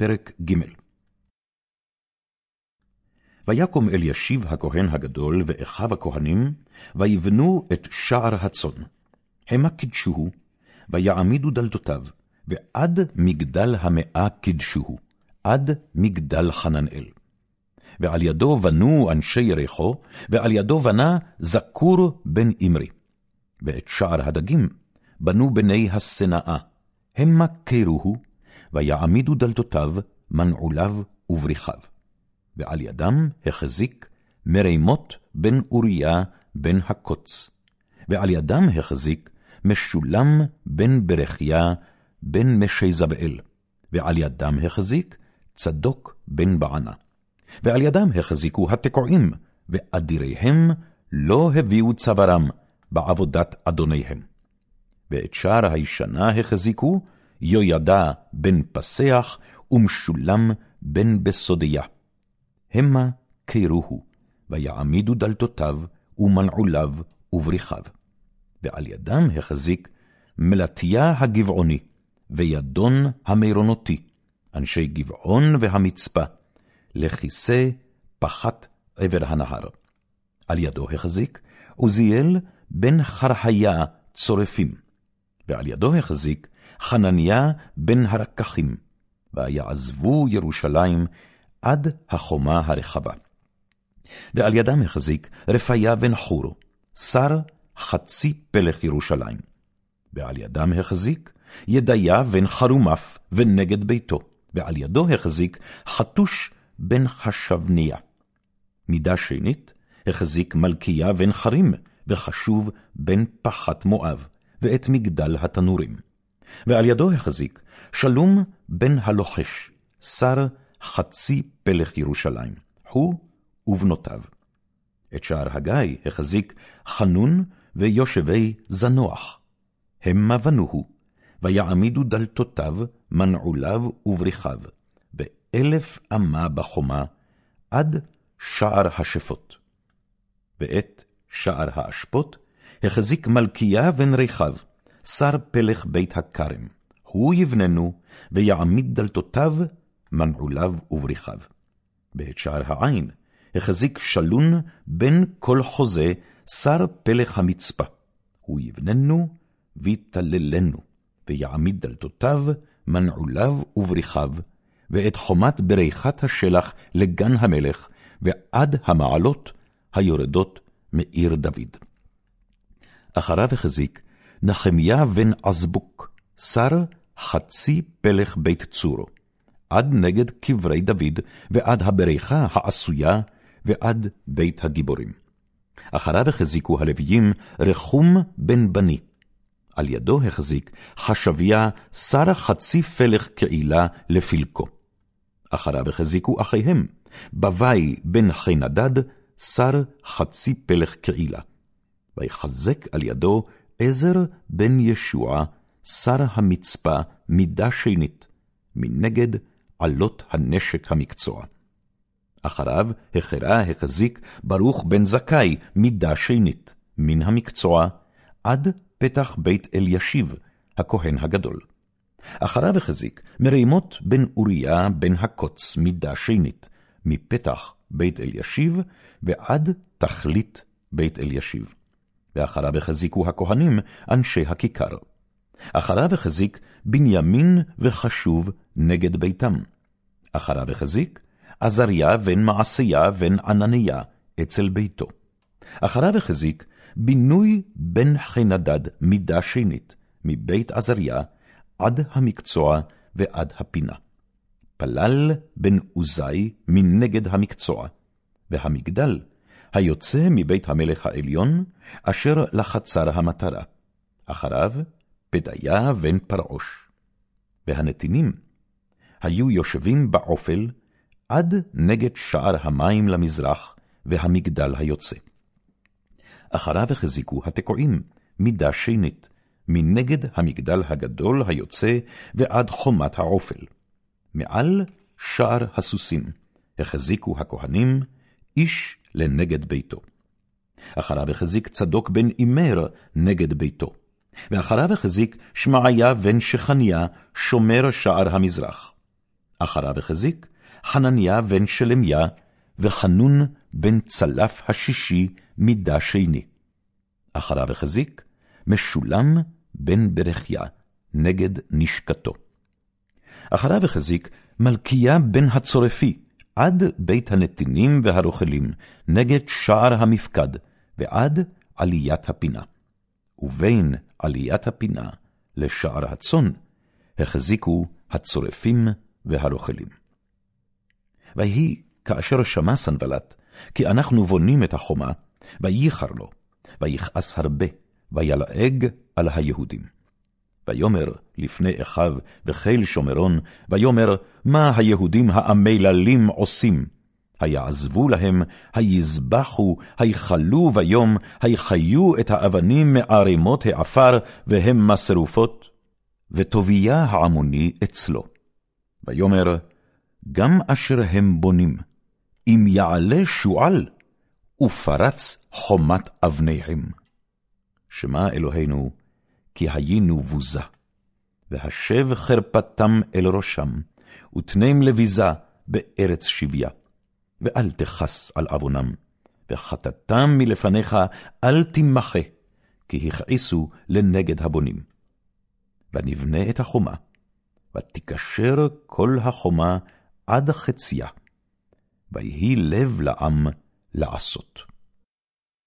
פרק ג' ויקום אלישיב הכהן הגדול ואחיו הכהנים, ויבנו את שער הצאן. המה קידשוהו, ויעמידו דלתותיו, ועד מגדל המאה קידשוהו, עד מגדל חננאל. ועל ידו בנו אנשי יריחו, ועל ידו בנה זקור בן אמרי. ואת שער הדגים בנו בני השנאה, המה קירוהו, ויעמידו דלתותיו, מנעוליו ובריחיו. ועל ידם החזיק מרימות בן אוריה בן הקוץ, ועל ידם החזיק משולם בן ברכיה בן משזבאל, ועל ידם החזיק צדוק בן בענה. ועל ידם החזיקו התקועים, ואדיריהם לא הביאו צווארם בעבודת אדוניהם. ואת שער הישנה החזיקו יהוידע בן פסח ומשולם בן בסודיה. המה קירוהו, ויעמידו דלתותיו ומנעוליו ובריחיו. ועל ידם החזיק מלטיה הגבעוני, וידון המירונותי, אנשי גבעון והמצפה, לכיסא פחת עבר הנהר. על ידו החזיק עוזיאל בן חרהיה צורפים, ועל ידו החזיק חנניה בן הרקחים, ויעזבו ירושלים עד החומה הרחבה. ועל ידם החזיק רפיה בן חור, שר חצי פלך ירושלים. ועל ידם החזיק ידיה בן חרומף ונגד ביתו, ועל ידו החזיק חתוש בן חשבניה. מידה שנית החזיק מלכיה בן חרים, וחשוב בן פחת מואב, ואת מגדל התנורים. ועל ידו החזיק שלום בן הלוחש, שר חצי פלך ירושלים, הוא ובנותיו. את שער הגיא החזיק חנון ויושבי זנוח. המה בנוהו, ויעמידו דלתותיו, מנעוליו ובריחיו, ואלף אמה בחומה, עד שער השפות. ואת שער האשפות החזיק מלכיה בן ריחב, שר פלך בית הכרם. הוא יבננו, ויעמיד דלתותיו, מנעוליו ובריחיו. בעת שער העין החזיק שלון בן כל חוזה, שר פלך המצפה. הוא יבננו, ויתללנו, ויעמיד דלתותיו, מנעוליו ובריחיו, ואת חומת בריחת השלח לגן המלך, ועד המעלות היורדות מעיר דוד. אחריו החזיק נחמיה בן עזבוק, שר חצי פלך בית צורו, עד נגד קברי דוד, ועד הבריכה העשויה, ועד בית הגיבורים. אחריו החזיקו הלוויים רחום בן בני. על ידו החזיק חשביה שר חצי פלך קהילה לפלקו. אחריו החזיקו אחיהם, בבי בן חינדד, שר חצי פלך קהילה. ויחזק על ידו עזר בן ישוע, שר המצפה, מידה שנית, מנגד עלות הנשק המקצוע. אחריו החרה החזיק ברוך בן זכאי, מידה שנית, מן המקצוע, עד פתח בית אלישיב, הכהן הגדול. אחריו החזיק מרימות בן אוריה בן הקוץ, מידה שנית, מפתח בית אלישיב ועד תכלית בית אלישיב. ואחריו החזיקו הכהנים, אנשי הכיכר. אחריו החזיק בנימין וחשוב נגד ביתם. אחריו החזיק עזריה בן מעשיה בן ענניה אצל ביתו. אחריו החזיק בינוי בן חינדד מידה שנית, מבית עזריה עד המקצוע ועד הפינה. פלל בן עוזי מנגד המקצוע, והמגדל היוצא מבית המלך העליון, אשר לחצר המטרה. אחריו פדיה בן פרעוש. והנתינים היו יושבים בעופל עד נגד שער המים למזרח, והמגדל היוצא. אחריו החזיקו התקועים, מידה שנית, מנגד המגדל הגדול היוצא ועד חומת העופל. מעל שער הסוסים החזיקו הכהנים, איש לנגד ביתו. אחריו החזיק צדוק בן אימר נגד ביתו, ואחריו החזיק שמעיה בן שכניה, שומר שער המזרח. אחריו החזיק חנניה בן שלמיה, וחנון בן צלף השישי מידה שני. אחריו החזיק משולם בן ברכיה, נגד נשקתו. אחריו החזיק מלכיה בן הצורפי, עד בית הנתינים והרוכלים, נגד שער המפקד, ועד עליית הפינה. ובין עליית הפינה לשער הצאן, החזיקו הצורפים והרוכלים. ויהי כאשר שמע סנבלט, כי אנחנו בונים את החומה, וייחר לו, ויכעס הרבה, וילעג על היהודים. ויאמר לפני אחיו וחיל שומרון, ויאמר, מה היהודים האמללים עושים? היעזבו להם, היזבחו, היכלו ביום, היחיו את האבנים מערימות העפר, והם משרופות, וטוביה העמוני אצלו. ויאמר, גם אשר הם בונים, אם יעלה שועל, ופרץ חומת אבניהם. שמע אלוהינו, כי היינו בוזה. והשב חרפתם אל ראשם, ותנם לביזה בארץ שביה. ואל תכס על עוונם, וחטאתם מלפניך אל תמחה, כי הכעיסו לנגד הבונים. ונבנה את החומה, ותקשר כל החומה עד חציה, ויהי לב לעם לעשות.